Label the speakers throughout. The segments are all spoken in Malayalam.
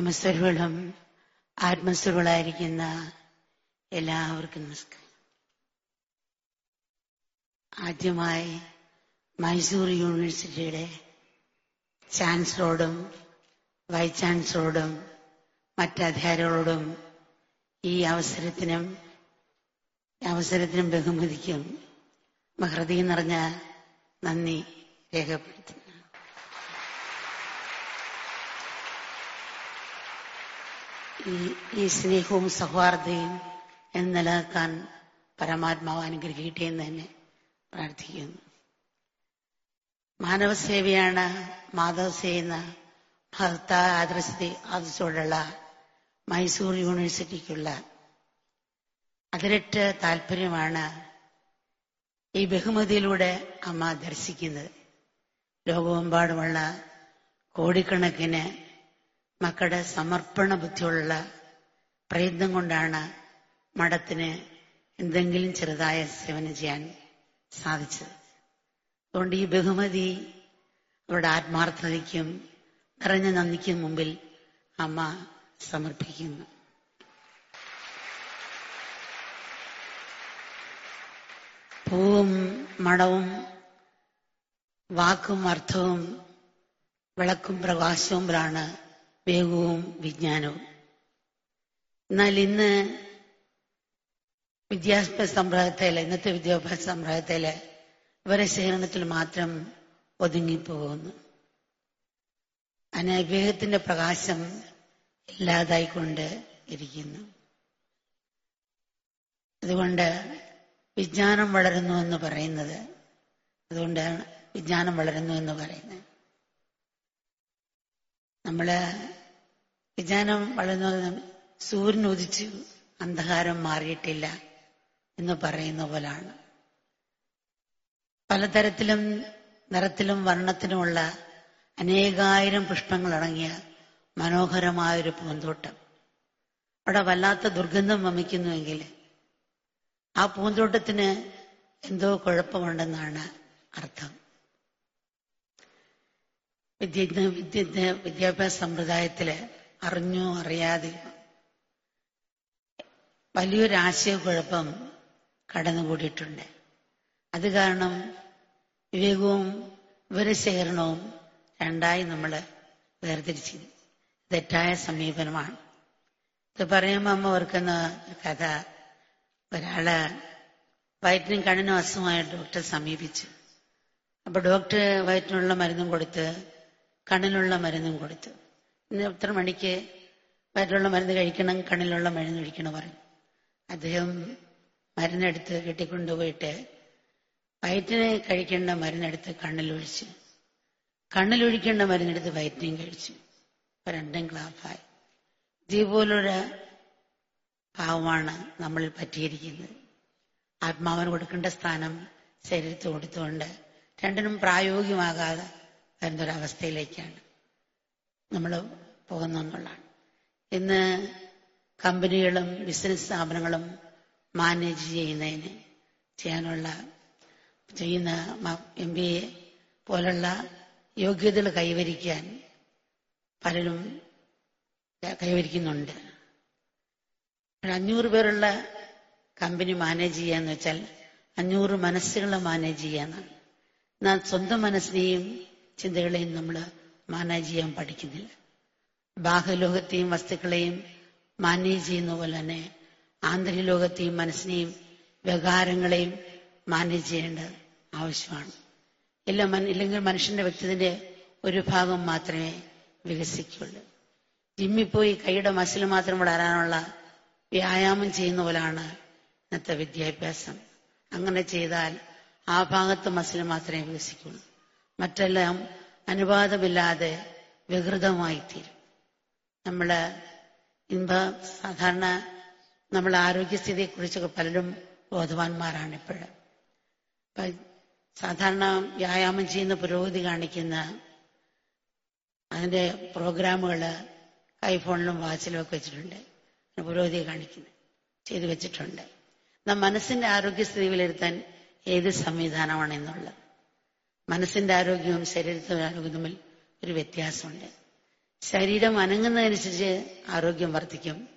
Speaker 1: ബ്രഹ്മസ്വരൂപം ആത്മസ്വരൂകളായിരിക്കുന്ന എല്ലാവർക്കും നമസ്കാരം. ആദ്യമായി മൈസൂർ യൂണിവേഴ്സിറ്റിയുടെ ചാൻസലറോടും വൈസ് ചാൻസലറോടും മറ്റധികാരികളോടും ഈ അവസരത്തിനും അവസരത്തിനും ബഹുമതിക്കും ഹൃദയം നിറഞ്ഞ നന്ദി രേഖപ്പെടുത്തുന്നു. ഈ സ്നേഹവും സൗഹാർദ്ദയും നിലനിൽക്കാൻ പരമാത്മാവ് അനുഗ്രഹിക്കട്ടെ എന്ന് തന്നെ പ്രാർത്ഥിക്കുന്നു. മാനവസേവയാണ് മാധവ് ചെയ്യുന്ന ഭർത്ത ആദർശത്തെ ആദർശത്തോടുള്ള മൈസൂർ യൂണിവേഴ്സിറ്റിക്കുള്ള അതിരട്ട് താല്പര്യമാണ് ഈ ബഹുമതിയിലൂടെ അമ്മ ദർശിക്കുന്നത്. ലോകമെമ്പാടുമുള്ള കോടിക്കണക്കിന് മക്കളുടെ സമർപ്പണ ബുദ്ധിയുള്ള പ്രയത്നം കൊണ്ടാണ് മഠത്തിന് എന്തെങ്കിലും ചെറുതായ സേവനം ചെയ്യാൻ സാധിച്ചത്. അതുകൊണ്ട് ഈ ബഹുമതി അവരുടെ ആത്മാർത്ഥതയ്ക്കും നിറഞ്ഞ നന്ദിക്കും മുമ്പിൽ അമ്മ സമർപ്പിക്കുന്നു. പൂവും മണവും വാക്കും അർത്ഥവും വിളക്കും പ്രകാശവുമ്പോഴാണ് വേഗവും വിജ്ഞാനവും. എന്നാൽ ഇന്ന് വിദ്യാഭ്യാസ സമ്പ്രദായത്തിൽ ഇന്നത്തെ വിദ്യാഭ്യാസ സമ്പ്രദായത്തിൽ ഇവരെ ശേഖരണത്തിൽ മാത്രം ഒതുങ്ങിപ്പോകുന്നു. അനവിവേകത്തിന്റെ പ്രകാശം ഇല്ലാതായിക്കൊണ്ട് ഇരിക്കുന്നു. അതുകൊണ്ട് വിജ്ഞാനം വളരുന്നു എന്ന് പറയുന്നത് അതുകൊണ്ടാണ് വിജ്ഞാനം വളരുന്നു എന്ന് പറയുന്നത്. നമ്മൾ വിജ്ഞാനം വളരുന്നത് സൂര്യൻ ഉദിച്ചു അന്ധകാരം മാറിയിട്ടില്ല എന്ന് പറയുന്ന പോലാണ്. പലതരത്തിലും നിറത്തിലും വർണത്തിലുമുള്ള അനേകായിരം പുഷ്പങ്ങൾ അടങ്ങിയ മനോഹരമായൊരു പൂന്തോട്ടം. അവിടെ വല്ലാത്ത ദുർഗന്ധം വമിക്കുന്നുവെങ്കിൽ ആ പൂന്തോട്ടത്തിന് എന്തോ കുഴപ്പമുണ്ടെന്നാണ് അർത്ഥം. വിദ്യ വിദ്യ വിദ്യാഭ്യാസ സമ്പ്രദായത്തിൽ അറിഞ്ഞോ അറിയാതെ വലിയൊരു ആശയക്കുഴപ്പം കടന്നുകൂടിയിട്ടുണ്ട്. അത് കാരണം വിവേകവും വിവരശേഖരണവും രണ്ടായി നമ്മൾ വേർതിരിച്ചു തെറ്റായ സമീപനമാണ്. ഇത് പറയുമ്പോൾ അമ്മ ഓർക്കുന്ന കഥ. ഒരാൾ വയറ്റിനും കണ്ണിനും അസുഖമായ ഡോക്ടറെ സമീപിച്ചു. അപ്പൊ ഡോക്ടർ വയറ്റിനുള്ള മരുന്നും കൊടുത്ത് കണ്ണിനുള്ള മരുന്നും കൊടുത്തു. ഇന്ന് എത്ര മണിക്ക് വയറ്റിലുള്ള മരുന്ന് കഴിക്കണം കണ്ണിലുള്ള മരുന്ന് കഴിക്കണം പറഞ്ഞു അദ്ദേഹം മരുന്നെടുത്ത് കെട്ടിക്കൊണ്ടുപോയിട്ട് വയറ്റിന് കഴിക്കേണ്ട മരുന്നെടുത്ത് കണ്ണിലൊഴിച്ച് കണ്ണിലൊഴിക്കേണ്ട മരുന്നെടുത്ത് വയറ്റിനെയും കഴിച്ചു. രണ്ടും ക്ലാഫായി ഇതേപോലൊരു ഭാവമാണ് നമ്മൾ പറ്റിയിരിക്കുന്നത്. ആത്മാവിന് കൊടുക്കേണ്ട സ്ഥാനം ശരീരത്ത് കൊടുത്തുകൊണ്ട് രണ്ടിനും പ്രായോഗികമാകാതെ വരുന്നൊരവസ്ഥയിലേക്കാണ്. നമ്മൾ പോകുന്നെന്നുള്ളതാണ് ഇന്ന് കമ്പനികളും ബിസിനസ് സ്ഥാപനങ്ങളും മാനേജ് ചെയ്യുന്നതിന് ചെയ്യാനുള്ള ചെയ്യുന്ന എം ബി എ പോലുള്ള യോഗ്യതകൾ കൈവരിക്കാൻ പലരും കൈവരിക്കുന്നുണ്ട്. അഞ്ഞൂറ് പേരുള്ള കമ്പനി മാനേജ് ചെയ്യാന്ന് വെച്ചാൽ അഞ്ഞൂറ് മനസ്സുകളെ മാനേജ് ചെയ്യാന്നാണ്. എന്നാൽ സ്വന്തം മനസ്സിനെയും ചിന്തകളെയും നമ്മൾ മാനേജ് ചെയ്യാൻ പഠിക്കുന്നില്ല. ബാഹ്യലോകത്തെയും വസ്തുക്കളെയും മാനേജ് ചെയ്യുന്ന പോലെ തന്നെ ആന്തരിക ലോകത്തെയും മനസ്സിനെയും വ്യകാരങ്ങളെയും മാനേജ് ചെയ്യേണ്ടത് ആവശ്യമാണ്. ഇല്ല ഇല്ലെങ്കിൽ മനുഷ്യന്റെ വ്യക്തിത്വത്തിന്റെ ഒരു ഭാഗം മാത്രമേ വികസിക്കുള്ളൂ. ജിമ്മിൽ പോയി കൈയുടെ മസിൽ മാത്രം വളരാനുള്ള വ്യായാമം ചെയ്യുന്ന പോലാണ് ഇന്നത്തെ വിദ്യാഭ്യാസം. അങ്ങനെ ചെയ്താൽ ആ ഭാഗത്ത് മസിൽ മാത്രമേ വികസിക്കുള്ളൂ. മറ്റെല്ലാം അനുവാദമില്ലാതെ വികൃതമായി തീരും നമ്മൾ ഇമ്പ സാധാരണ നമ്മളെ ആരോഗ്യസ്ഥിതിയെക്കുറിച്ചൊക്കെ പലരും ബോധവാന്മാരാണ് ഇപ്പോഴും സാധാരണ വ്യായാമം ചെയ്യുന്ന പുരോഗതി കാണിക്കുന്ന അതിന്റെ പ്രോഗ്രാമുകൾ ഐഫോണിലും വാച്ചിലും ഒക്കെ വെച്ചിട്ടുണ്ട്. പുരോഗതി കാണിക്കുന്നത് ചെയ്തു വെച്ചിട്ടുണ്ട്. നാം മനസ്സിന്റെ ആരോഗ്യസ്ഥിതി വിലയിരുത്താൻ ഏത് സംവിധാനമാണ് എന്നുള്ളത് മനസ്സിന്റെ ആരോഗ്യവും ശരീരത്തിന്റെ ആരോഗ്യവും തമ്മിൽ ഒരു വ്യത്യാസമുണ്ട്. ശരീരം അനങ്ങുന്നതനുസരിച്ച് ആരോഗ്യം വർദ്ധിക്കും.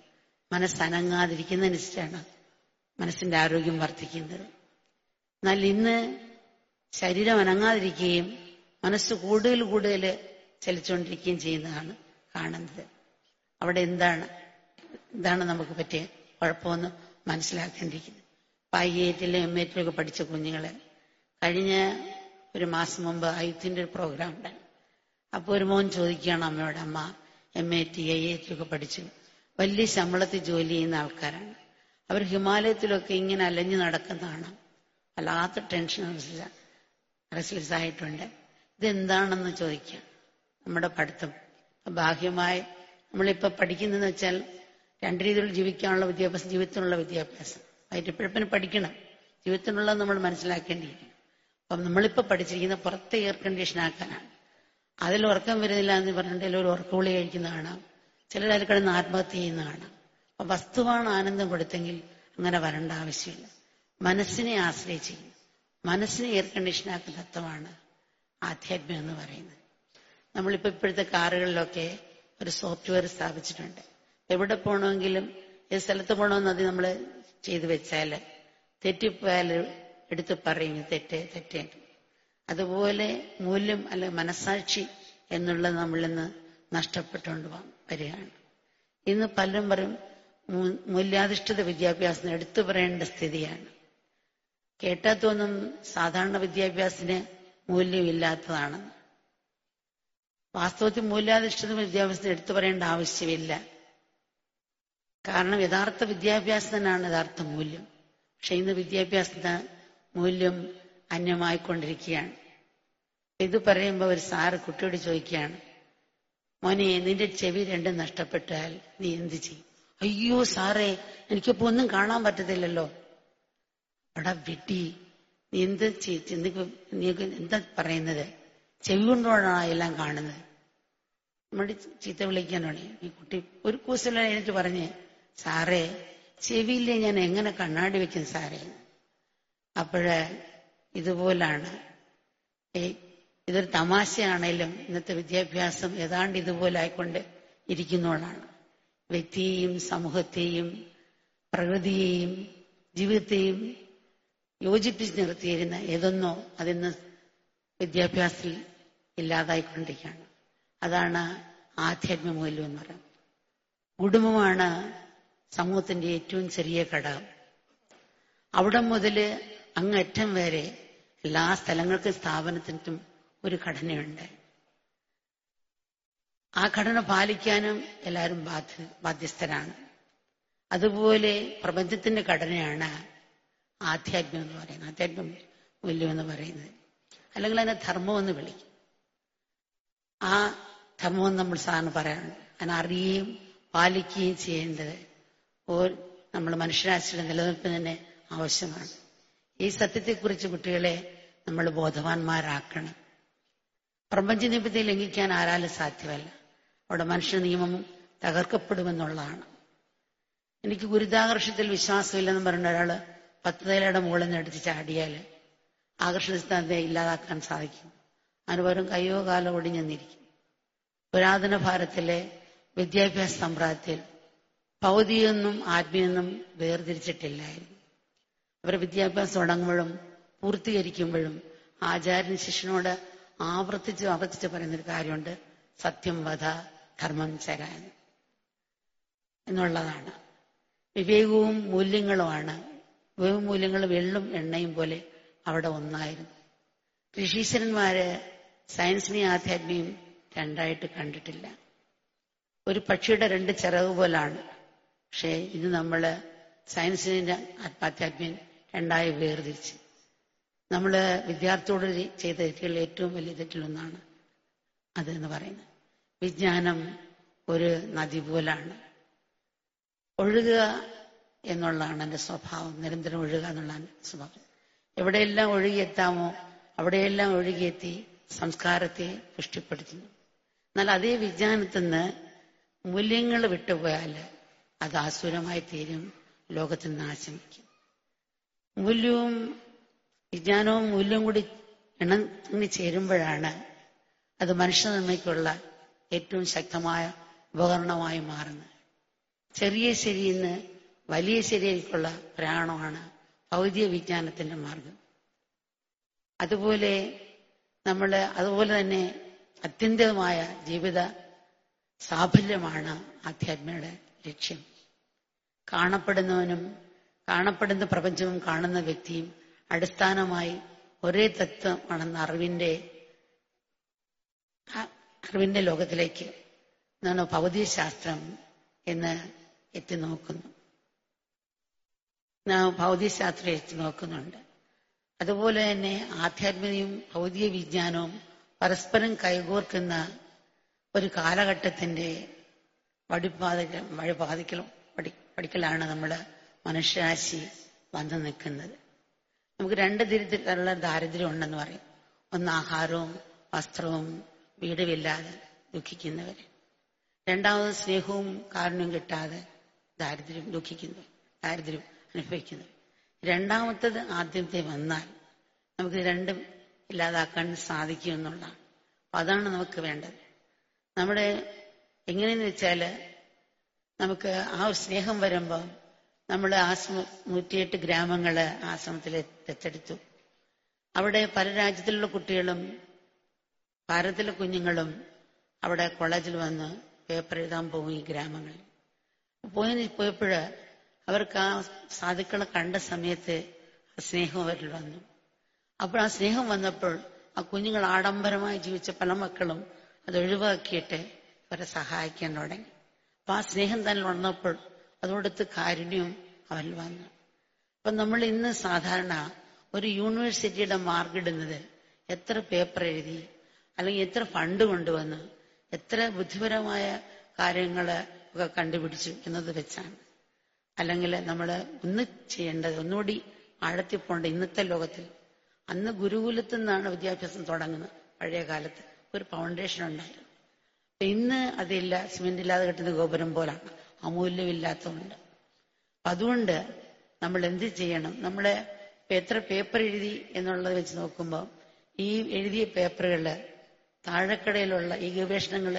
Speaker 1: മനസ്സ് അനങ്ങാതിരിക്കുന്നതനുസരിച്ചാണ് മനസ്സിന്റെ ആരോഗ്യം വർദ്ധിക്കുന്നത്. എന്നാൽ ഇന്ന് ശരീരം അനങ്ങാതിരിക്കുകയും മനസ്സ് കൂടുതൽ കൂടുതൽ ചലിച്ചുകൊണ്ടിരിക്കുകയും ചെയ്യുന്നതാണ് കാണുന്നത്. അവിടെ എന്താണ് എന്താണ് നമുക്ക് പറ്റിയ കുഴപ്പമെന്ന് മനസ്സിലാക്കേണ്ടിയിരിക്കുന്നത് ഐ എറ്റിലും എം എറ്റിലും ഒക്കെ പഠിച്ച കുഞ്ഞുങ്ങളെ കഴിഞ്ഞ ഒരു മാസം മുമ്പ് ഐത്തിന്റെ ഒരു പ്രോഗ്രാം ഉണ്ടായി. അപ്പൊ ഒരു മോൻ ചോദിക്കുകയാണ് അമ്മയോട് അമ്മ M A T I A ഒക്കെ പഠിച്ചു. വലിയ ശമ്പളത്തിൽ ജോലി ചെയ്യുന്ന ആൾക്കാരാണ്. അവർ ഹിമാലയത്തിലൊക്കെ ഇങ്ങനെ അലഞ്ഞു നടക്കുന്നതാണ്. വല്ലാത്ത ടെൻഷൻ റെസ്ലെസ് ആയിട്ടുണ്ട്. ഇതെന്താണെന്ന് ചോദിക്കുക നമ്മുടെ പഠിത്തം. ബാഹ്യമായി നമ്മളിപ്പോ പഠിക്കുന്നതെന്ന് വെച്ചാൽ രണ്ട് രീതിയിൽ ജീവിക്കാനുള്ള വിദ്യാഭ്യാസം ജീവിതത്തിനുള്ള വിദ്യാഭ്യാസം. വയറ്റിപ്പിഴപ്പിന് പഠിക്കണം. ജീവിതത്തിനുള്ള നമ്മൾ മനസ്സിലാക്കേണ്ടിയിരിക്കണം അപ്പം നമ്മളിപ്പോ പഠിച്ചിരിക്കുന്ന പുറത്തെ എയർ കണ്ടീഷൻ ആക്കാനാണ്. അതിൽ ഉറക്കം വരുന്നില്ല എന്ന് പറഞ്ഞിട്ട് ഒരു ഉറക്കഗുളി കഴിക്കുന്ന കാണാം. ചിലർ അതിൽ കിടന്ന് ആത്മഹത്യ ചെയ്യുന്ന കാണാം. അപ്പൊ വസ്തുവാണ് ആനന്ദം കൊടുത്തെങ്കിൽ അങ്ങനെ വരേണ്ട ആവശ്യമില്ല. മനസ്സിനെ ആശ്രയിച്ചിരിക്കും മനസ്സിനെ എയർ കണ്ടീഷൻ ആക്കുന്ന തത്വമാണ് ആധ്യാത്മ്യം എന്ന് പറയുന്നത്. നമ്മളിപ്പോ ഇപ്പോഴത്തെ കാറുകളിലൊക്കെ ഒരു സോഫ്റ്റ്വെയർ സ്ഥാപിച്ചിട്ടുണ്ട്. എവിടെ പോകണമെങ്കിലും ഏത് സ്ഥലത്ത് പോകണമെന്ന് അത് നമ്മൾ ചെയ്തു വെച്ചാൽ തെറ്റിപ്പോയാൽ എടുത്ത് പറയും തെറ്റ് തെറ്റ്. അതുപോലെ മൂല്യം അല്ലെ മനസാക്ഷി എന്നുള്ളത് നമ്മൾ ഇന്ന് നഷ്ടപ്പെട്ടുകൊണ്ട് വരികയാണ്. ഇന്ന് പലരും പറയും മൂല്യാധിഷ്ഠിത വിദ്യാഭ്യാസം എടുത്തു പറയേണ്ട സ്ഥിതിയാണ്. കേട്ടാൽ തോന്നും സാധാരണ വിദ്യാഭ്യാസത്തിന് മൂല്യമില്ലാത്തതാണ്. വാസ്തവത്തിൽ മൂല്യാധിഷ്ഠിത വിദ്യാഭ്യാസത്തിന് എടുത്തു പറയേണ്ട ആവശ്യമില്ല. കാരണം യഥാർത്ഥ വിദ്യാഭ്യാസത്തിനാണ് യഥാർത്ഥ മൂല്യം. പക്ഷെ ഇന്ന് വിദ്യാഭ്യാസത്തിന് മൂല്യം അന്യമായിക്കൊണ്ടിരിക്കുകയാണ്. ഇത് പറയുമ്പോൾ ഒരു സാറ് കുട്ടിയോട് ചോദിക്കുകയാണ് മോനെ നിന്റെ ചെവി രണ്ടും നഷ്ടപ്പെട്ടാൽ നീ എന്ത് ചെയ്യും? അയ്യോ സാറേ എനിക്കിപ്പോ ഒന്നും കാണാൻ പറ്റത്തില്ലല്ലോ. എടാ വിട്ടി നീ എന്ത് ചെയ്- നീ നീക്ക് എന്താ പറയുന്നത്? ചെവി കൊണ്ടാണ് എല്ലാം കാണുന്നത്? നമ്മുടെ ചീത്ത വിളിക്കാനാണ് ഈ കുട്ടി ഒരു കൂസല എനിക്ക് പറഞ്ഞേ സാറേ ചെവിയില്ലേ ഞാൻ എങ്ങനെ കണ്ണാടി വെക്കും സാറേ അപ്പോഴ് ഇതുപോലാണ്. ഇതൊരു തമാശയാണേലും ഇന്നത്തെ വിദ്യാഭ്യാസം ഏതാണ്ട് ഇതുപോലെ ആയിക്കൊണ്ട് ഇരിക്കുന്നോളാണ്. വ്യക്തിയെയും സമൂഹത്തെയും പ്രകൃതിയെയും ജീവിതത്തെയും യോജിപ്പിച്ച് നിർത്തിയിരുന്ന ഏതൊന്നോ അതിന്ന് വിദ്യാഭ്യാസത്തിൽ ഇല്ലാതായിക്കൊണ്ടിരിക്കുകയാണ്. അതാണ് ആധ്യാത്മ മൂല്യം എന്ന് പറയുന്നത്. കുടുംബമാണ് സമൂഹത്തിന്റെ ഏറ്റവും ചെറിയ ഘടകം. അവിടെ മുതൽ അങ്ങറ്റം വരെ എല്ലാ സ്ഥലങ്ങൾക്കും സ്ഥാപനത്തിനും ഒരു ഘടനയുണ്ട്. ആ ഘടന പാലിക്കാനും എല്ലാവരും ബാധ്യ ബാധ്യസ്ഥരാണ്. അതുപോലെ പ്രപഞ്ചത്തിന്റെ ഘടനയാണ് ആധ്യാത്മം എന്ന് പറയുന്നത്. ആധ്യാത്മ്യം മൂല്യം എന്ന് പറയുന്നത്. അല്ലെങ്കിൽ അതിനെ ധർമ്മം എന്ന് വിളിക്കും. ആ ധർമ്മം നമ്മൾ സാറിന് പറയാറുണ്ട്. അതിനെ അറിയുകയും പാലിക്കുകയും ചെയ്യേണ്ടത് ഓ നമ്മൾ മനുഷ്യരാശിയുടെ നിലനിൽപ്പിന് തന്നെ ആവശ്യമാണ്. ഈ സത്യത്തെക്കുറിച്ച് കുട്ടികളെ നമ്മൾ ബോധവാന്മാരാക്കണം. പ്രപഞ്ച നിയമത്തെ ലംഘിക്കാൻ ആരാലും സാധ്യമല്ല. അവിടെ മനുഷ്യ നിയമം തകർക്കപ്പെടുമെന്നുള്ളതാണ്. എനിക്ക് ഗുരുതാകർഷത്തിൽ വിശ്വാസമില്ലെന്ന് പറഞ്ഞ ഒരാൾ പത്ത് നിലയുടെ മുകളിൽ നിന്ന് എടുത്ത് ചാടിയാൽ ആകർഷണ സിദ്ധാന്തത്തെ ഇല്ലാതാക്കാൻ സാധിക്കും. അതിന് കയ്യോ കാലോ ഒടിഞ്ഞെന്നിരിക്കും പുരാതന ഭാരതത്തിലെ വിദ്യാഭ്യാസ സമ്പ്രദായത്തിൽ ഭൗതികമെന്നും ആത്മീയെന്നും വേർതിരിച്ചിട്ടില്ലായിരുന്നു. അവർ വിദ്യാഭ്യാസം തുടങ്ങുമ്പോഴും പൂർത്തീകരിക്കുമ്പോഴും ആചാര്യൻ ശിഷ്യനോട് ആവർത്തിച്ച് ആവർത്തിച്ച് പറയുന്നൊരു കാര്യമുണ്ട്. സത്യം വധ കർമ്മം ചര എന്നുള്ളതാണ്. വിവേകവും മൂല്യങ്ങളുമാണ്. വിവേകവും മൂല്യങ്ങളും വെള്ളും എണ്ണയും പോലെ അവിടെ ഒന്നായിരുന്നു. ഋഷീശ്വരന്മാര് സയൻസിനെയും ആധ്യാത്മിയും രണ്ടായിട്ട് കണ്ടിട്ടില്ല. ഒരു പക്ഷിയുടെ രണ്ട് ചിറക് പോലാണ്. പക്ഷേ ഇത് നമ്മൾ സയൻസിന്റെ ആധ്യാത്മ്യം രണ്ടായി വേർതിരിച്ച്. നമ്മൾ വിദ്യാർത്ഥിയോട് ചെയ്ത തെറ്റുകളിൽ ഏറ്റവും വലിയ തെറ്റിലൊന്നാണ് അതെന്ന് പറയുന്നത്. വിജ്ഞാനം ഒരു നദി പോലാണ്. ഒഴുകുക എന്നുള്ളതാണ് എന്റെ സ്വഭാവം. നിരന്തരം ഒഴുകുക എന്നുള്ളതാണ് സ്വഭാവം. എവിടെയെല്ലാം ഒഴുകിയെത്താമോ അവിടെയെല്ലാം ഒഴുകിയെത്തി സംസ്കാരത്തെ പുഷ്ടിപ്പെടുത്തുന്നു. എന്നാൽ അതേ വിജ്ഞാനത്തിൽ നിന്ന് മൂല്യങ്ങൾ വിട്ടുപോയാൽ അത് ആസുരമായി തീരും ലോകത്തിന് നാശമിക്കും മൂല്യവും വിജ്ഞാനവും മൂല്യവും കൂടി ഇണങ്ങി ചേരുമ്പോഴാണ് അത് മനുഷ്യ നന്മയ്ക്കുള്ള ഏറ്റവും ശക്തമായ ഉപകരണമായി മാറുന്നത്. ചെറിയ ശരിയിൽ വലിയ ശരിയിലേക്കുള്ള പ്രയാണമാണ് ഭൗതിക വിജ്ഞാനത്തിന്റെ മാർഗം. അതുപോലെ നമ്മൾ അതുപോലെ തന്നെ അത്യന്തമായ ജീവിത സാഫല്യമാണ് ആധ്യാത്മയുടെ ലക്ഷ്യം. കാണപ്പെടുന്നവനും കാണപ്പെടുന്ന പ്രപഞ്ചവും കാണുന്ന വ്യക്തിയും അടിസ്ഥാനമായി ഒരേ തത്വമാണെന്ന അറിവിന്റെ അറിവിന്റെ ലോകത്തിലേക്ക് എന്നാണ് ഭൗതിക ശാസ്ത്രം എന്ന് എത്തി നോക്കുന്നു. നാം ഭൗതിക ശാസ്ത്രം എത്തി നോക്കുന്നുണ്ട്. അതുപോലെ തന്നെ ആധ്യാത്മികയും ഭൗതിക വിജ്ഞാനവും പരസ്പരം കൈകോർക്കുന്ന ഒരു കാലഘട്ടത്തിന്റെ വഴിപാതക വഴിപാതിക്കലും പഠി പഠിക്കലാണ് നമ്മൾ മനുഷ്യരാശി വന്നു നിൽക്കുന്നത്. നമുക്ക് രണ്ട് തരത്തിലുള്ള ദാരിദ്ര്യം ഉണ്ടെന്ന് പറയും. ഒന്ന് ആഹാരവും വസ്ത്രവും വീടുമില്ലാതെ ദുഃഖിക്കുന്നവര്. രണ്ടാമത് സ്നേഹവും കാരണവും കിട്ടാതെ ദാരിദ്ര്യം ദുഃഖിക്കുന്നു ദാരിദ്ര്യം അനുഭവിക്കുന്നു രണ്ടാമത്തത് ആദ്യത്തെ വന്നാൽ നമുക്ക് രണ്ടും ഇല്ലാതാക്കാൻ സാധിക്കും എന്നുള്ളതാണ്. അപ്പൊ അതാണ് നമുക്ക് വേണ്ടത്. നമ്മുടെ എങ്ങനെയെന്ന് വെച്ചാൽ നമുക്ക് ആ ഒരു സ്നേഹം വരുമ്പോൾ നമ്മൾ ആശ്രമ നൂറ്റിയെട്ട് ഗ്രാമങ്ങൾ ആശ്രമത്തിൽ ദത്തെടുത്തു. അവിടെ പല രാജ്യത്തിലുള്ള കുട്ടികളും ഭാരതത്തിലെ കുഞ്ഞുങ്ങളും അവിടെ കോളേജിൽ വന്ന് പേപ്പർ എഴുതാൻ പോകും ഈ ഗ്രാമങ്ങളിൽ. പോയി പോയപ്പോഴ് അവർക്ക് ആ സാധുക്കളെ കണ്ട സമയത്ത് സ്നേഹം അവരിൽ വന്നു. അപ്പോൾ ആ സ്നേഹം വന്നപ്പോൾ ആ കുഞ്ഞുങ്ങൾ ആഡംബരമായി ജീവിച്ച പല മക്കളും അത് ഒഴിവാക്കിയിട്ട് അവരെ സഹായിക്കാൻ തുടങ്ങി. അപ്പൊ ആ സ്നേഹം തന്നെ വന്നപ്പോൾ അതോടൊത്ത് കാരുണ്യവും അവൻ വന്നു. അപ്പൊ നമ്മൾ ഇന്ന് സാധാരണ ഒരു യൂണിവേഴ്സിറ്റിയുടെ മാർക്ക് ഇടുന്നത് എത്ര പേപ്പർ എഴുതി അല്ലെങ്കിൽ എത്ര ഫണ്ട് കൊണ്ടുവന്ന് എത്ര ബുദ്ധിപരമായ കാര്യങ്ങൾ ഒക്കെ കണ്ടുപിടിച്ചു എന്നത് വെച്ചാണ്. അല്ലെങ്കിൽ നമ്മൾ ഒന്ന് ചെയ്യേണ്ടത് ഒന്നുകൂടി ആഴത്തിൽ ഇന്നത്തെ ലോകത്തിൽ. അന്ന് ഗുരുകുലത്തിൽ നിന്നാണ് വിദ്യാഭ്യാസം തുടങ്ങുന്നത്. പഴയ കാലത്ത് ഒരു ഫൗണ്ടേഷൻ ഉണ്ടായിരുന്നു. ഇന്ന് അതില്ല സിമെന്റ് ഇല്ലാതെ കെട്ടുന്ന ഗോപുരം പോലാണ്. അമൂല്യമില്ലാത്തതുകൊണ്ട് അപ്പൊ അതുകൊണ്ട് നമ്മൾ എന്ത് ചെയ്യണം? നമ്മൾ എത്ര പേപ്പർ എഴുതി എന്നുള്ളത് വെച്ച് നോക്കുമ്പോൾ ഈ എഴുതിയ പേപ്പറുകൾ താഴെക്കടയിലുള്ള ഈ ഗവേഷണങ്ങൾ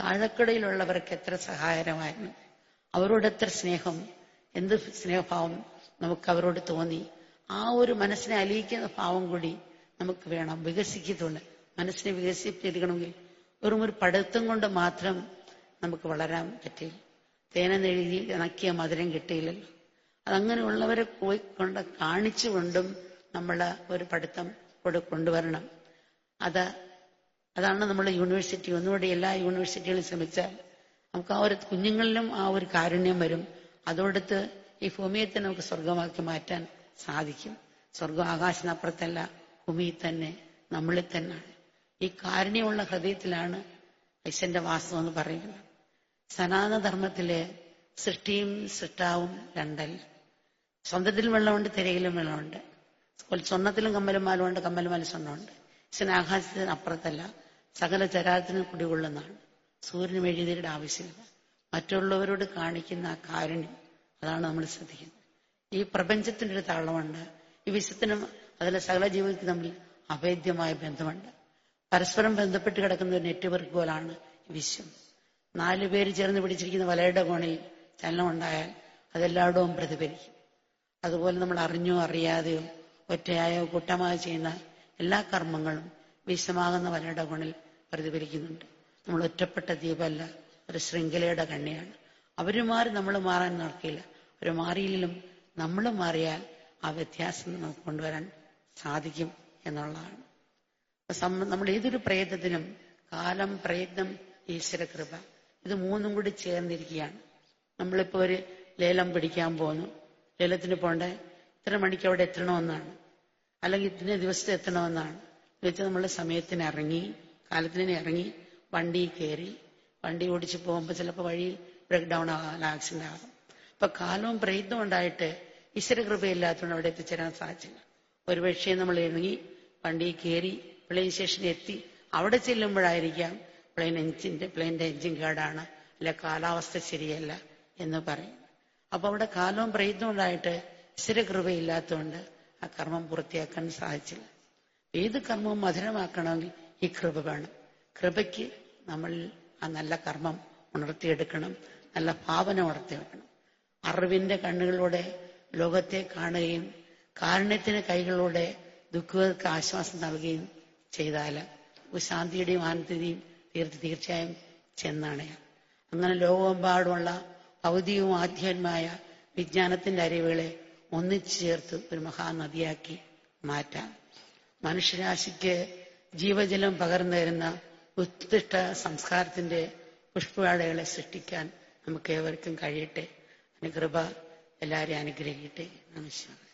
Speaker 1: താഴെക്കടയിലുള്ളവർക്ക് എത്ര സഹായകരമായിരുന്നു? അവരോട് എത്ര സ്നേഹം? എന്ത് സ്നേഹഭാവം നമുക്ക് അവരോട് തോന്നി? ആ ഒരു മനസ്സിനെ അലിയിക്കുന്ന ഭാവം കൂടി നമുക്ക് വേണം വികസിക്കത്തുള്ളു മനസ്സിനെ വികസിപ്പിച്ചെടുക്കണമെങ്കിൽ വെറും ഒരു പഠിത്തം കൊണ്ട് മാത്രം നമുക്ക് വളരാൻ പറ്റില്ല തേനെന്നെഴുതി ഇണക്കിയ മധുരം കിട്ടിയില്ലല്ലോ. അതങ്ങനെയുള്ളവരെ പോയി കൊണ്ട് കാണിച്ചുകൊണ്ടും നമ്മൾ ഒരു പഠിത്തം കൂടെ കൊണ്ടുവരണം. അത് അതാണ് നമ്മൾ യൂണിവേഴ്സിറ്റി. ഒന്നുകൂടി എല്ലാ യൂണിവേഴ്സിറ്റികളും ശ്രമിച്ചാൽ നമുക്ക് ആ ഒരു കുഞ്ഞുങ്ങളിലും ആ ഒരു കാരുണ്യം വരും. അതോടൊത്ത് ഈ ഭൂമിയെ നമുക്ക് സ്വർഗമാക്കി മാറ്റാൻ സാധിക്കും. സ്വർഗം ആകാശത്തിനപ്പുറത്തല്ല ഭൂമിയിൽ തന്നെ നമ്മളിൽ തന്നെയാണ്. ഈ കാരുണ്യമുള്ള ഹൃദയത്തിലാണ് ഐശ്വന്റെ വാസം എന്ന് പറയുന്നത്. സനാതനധർമ്മത്തിലെ സൃഷ്ടിയും സൃഷ്ടാവും രണ്ടല്ല സ്വന്തത്തിലും വെള്ളമുണ്ട് തിരയിലും വെള്ളമുണ്ട്. സ്വർണത്തിലും കമ്മലുമാലുമുണ്ട് കമ്മലുമാലും സ്വർണമുണ്ട് ഈശ്വരൻ ആകാശത്തിന് അപ്പുറത്തല്ല സകല ചരാത്തിനും കുടികൊള്ളുന്നതാണ്. സൂര്യനും എഴുതിയുടെ ആവശ്യമില്ല മറ്റുള്ളവരോട് കാണിക്കുന്ന ആ കാരുണ്യം അതാണ് നമ്മൾ ശ്രദ്ധിക്കുന്നത്. ഈ പ്രപഞ്ചത്തിന്റെ ഒരു താളമുണ്ട് ഈ വിശ്വത്തിനും അതിലെ സകല ജീവിതത്തിനും തമ്മിൽ അഭേദ്യമായ ബന്ധമുണ്ട്. പരസ്പരം ബന്ധപ്പെട്ട് കിടക്കുന്ന ഒരു നെറ്റ്വർക്ക് പോലാണ് വിശ്വം. നാലു പേര് ചേർന്ന് പിടിച്ചിരിക്കുന്ന വലയുടെ കോണിൽ ചലനം ഉണ്ടായാൽ അതെല്ലായിടവും പ്രതിഫലിക്കും. അതുപോലെ നമ്മൾ അറിഞ്ഞോ അറിയാതെയോ ഒറ്റയായോ കൂട്ടമായോ ചെയ്യുന്ന എല്ലാ കർമ്മങ്ങളും വിശമാകുന്ന വലയുടെ കോണിൽ പ്രതിഫലിക്കുന്നുണ്ട്. നമ്മൾ ഒറ്റപ്പെട്ട ദ്വീപല്ല ഒരു ശൃംഖലയുടെ കണ്ണിയാണ്. അവർ മാറി നമ്മൾ മാറാൻ നടക്കില്ല അവർ മാറിയില്ലെങ്കിലും നമ്മൾ മാറിയാൽ ആ വ്യത്യാസം നമുക്ക് കൊണ്ടുവരാൻ സാധിക്കും എന്നുള്ളതാണ്. നമ്മൾ ഏതൊരു പ്രയത്നത്തിനും കാലം പ്രയത്നം ഈശ്വരകൃപ ഇത് മൂന്നും കൂടി ചേർന്നിരിക്കുകയാണ്. നമ്മളിപ്പോ ഒരു ലേലം പിടിക്കാൻ പോകുന്നു ലേലത്തിന് പോണ്ടേ? ഇത്ര മണിക്ക് അവിടെ എത്തണമെന്നാണ്. അല്ലെങ്കിൽ ഇത്ര ദിവസത്തെ എത്തണമെന്നാണ്. വെച്ചാൽ നമ്മൾ സമയത്തിന് ഇറങ്ങി കാലത്തിന് ഇറങ്ങി വണ്ടി കയറി വണ്ടി ഓടിച്ചു പോകുമ്പോൾ ചിലപ്പോൾ വഴിയിൽ ബ്രേക്ക് ഡൗൺ ആകാൻ ആക്സിഡന്റ് ആകാം അപ്പൊ കാലവും പ്രയത്നം ഉണ്ടായിട്ട് ഈശ്വര കൃപയില്ലാത്തതുകൊണ്ട് അവിടെ എത്തിച്ചേരാൻ സാധിച്ചില്ല. ഒരു പക്ഷേ നമ്മൾ ഇറങ്ങി വണ്ടി കയറി പ്ലെയിൻ സ്റ്റേഷനിൽ എത്തി അവിടെ ചെല്ലുമ്പോഴായിരിക്കാം പ്ലെയിൻ എഞ്ചിന്റെ പ്ലെയിനിന്റെ എഞ്ചിൻ കേടാണ്. അല്ലെ കാലാവസ്ഥ ശരിയല്ല എന്ന് പറയും. അപ്പൊ അവിടെ കാലവും പ്രയത്നം ഉണ്ടായിട്ട് ഈശ്വര കൃപയില്ലാത്തതുകൊണ്ട് ആ കർമ്മം പൂർത്തിയാക്കാൻ സാധിച്ചില്ല. ഏത് കർമ്മവും മധുരമാക്കണമെങ്കിൽ ഈ കൃപ വേണം. കൃപയ്ക്ക് നമ്മൾ ആ നല്ല കർമ്മം ഉണർത്തിയെടുക്കണം. നല്ല ഭാവന വെക്കണം അറിവിന്റെ കണ്ണുകളിലൂടെ ലോകത്തെ കാണുകയും കാരുണ്യത്തിന് കൈകളിലൂടെ ദുഃഖങ്ങൾക്ക് ആശ്വാസം നൽകുകയും ചെയ്താൽ ശാന്തിയുടെയും ആനന്ദത്തിന്റെയും തീർച്ചയായും ചെന്നണയാം അങ്ങനെ ലോകമെമ്പാടുമുള്ള ഭൗതികവും ആധ്യാത്മായ വിജ്ഞാനത്തിന്റെ അറിവുകളെ ഒന്നിച്ചു ചേർത്ത് ഒരു മഹാനദിയാക്കി മാറ്റാം. മനുഷ്യരാശിക്ക് ജീവജലം പകർന്നു തരുന്ന ഉത്കൃഷ്ട സംസ്കാരത്തിന്റെ പുഷ്പവാടകളെ സൃഷ്ടിക്കാൻ നമുക്ക് ഏവർക്കും കഴിയട്ടെ കൃപ എല്ലാവരെയും അനുഗ്രഹിക്കട്ടെ. നമസ്കാരം.